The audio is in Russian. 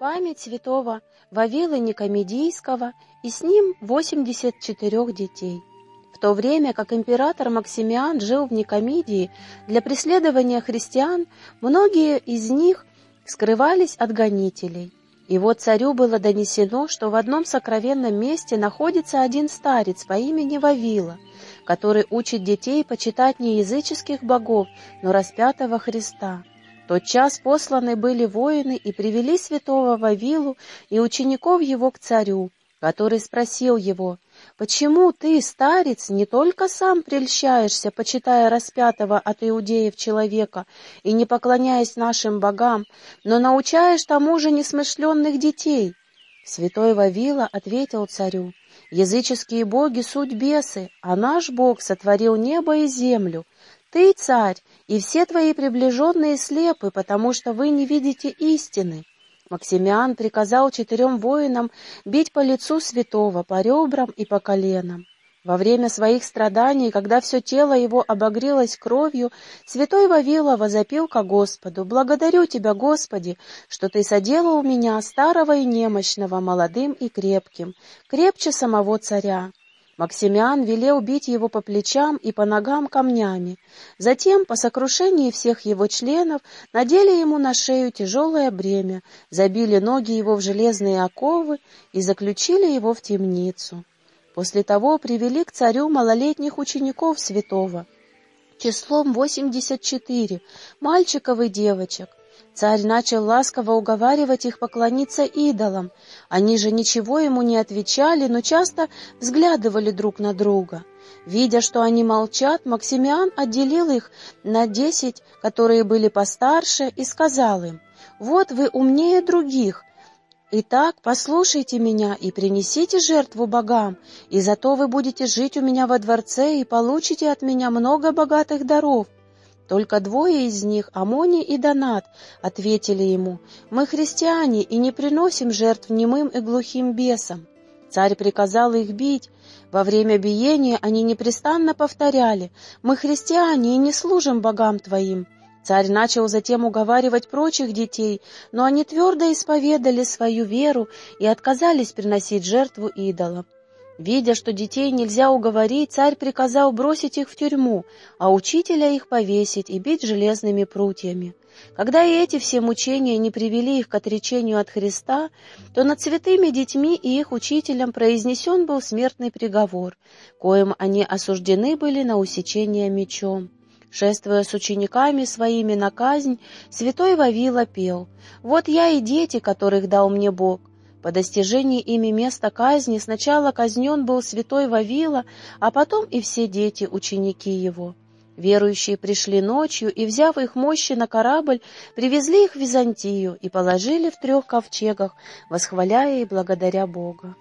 память святого Вавила Никомедийского и с ним 84 детей. В то время как император Максимиан жил в Никомедии, для преследования христиан многие из них скрывались от гонителей. И вот царю было донесено, что в одном сокровенном месте находится один старец по имени Вавила, который учит детей почитать не языческих богов, но распятого Христа. Тот час посланы были воины и привели святого Вавилу и учеников его к царю, который спросил его, «Почему ты, старец, не только сам прельщаешься, почитая распятого от иудеев человека и не поклоняясь нашим богам, но научаешь тому же несмышленных детей?» Святой Вавила ответил царю, «Языческие боги — суть бесы, а наш Бог сотворил небо и землю, ты, царь, и все твои приближенные слепы, потому что вы не видите истины. Максимиан приказал четырем воинам бить по лицу святого, по ребрам и по коленам. Во время своих страданий, когда все тело его обогрелось кровью, святой Вавила возопил ко Господу, «Благодарю Тебя, Господи, что Ты соделал меня, старого и немощного, молодым и крепким, крепче самого царя». Максимиан велел бить его по плечам и по ногам камнями. Затем, по сокрушении всех его членов, надели ему на шею тяжелое бремя, забили ноги его в железные оковы и заключили его в темницу. После того привели к царю малолетних учеников святого, числом восемьдесят четыре, мальчиков и девочек. Царь начал ласково уговаривать их поклониться идолам. Они же ничего ему не отвечали, но часто взглядывали друг на друга. Видя, что они молчат, Максимиан отделил их на десять, которые были постарше, и сказал им, «Вот вы умнее других, Итак, послушайте меня и принесите жертву богам, и зато вы будете жить у меня во дворце и получите от меня много богатых даров. Только двое из них, Амони и Донат, ответили ему, «Мы христиане и не приносим жертв немым и глухим бесам». Царь приказал их бить. Во время биения они непрестанно повторяли, «Мы христиане и не служим богам твоим». Царь начал затем уговаривать прочих детей, но они твердо исповедали свою веру и отказались приносить жертву идолам. Видя, что детей нельзя уговорить, царь приказал бросить их в тюрьму, а учителя их повесить и бить железными прутьями. Когда и эти все мучения не привели их к отречению от Христа, то над святыми детьми и их учителям произнесен был смертный приговор, коим они осуждены были на усечение мечом. Шествуя с учениками своими на казнь, святой Вавила пел «Вот я и дети, которых дал мне Бог, по достижении ими места казни сначала казнен был святой Вавила, а потом и все дети, ученики его. Верующие пришли ночью и, взяв их мощи на корабль, привезли их в Византию и положили в трех ковчегах, восхваляя и благодаря Бога.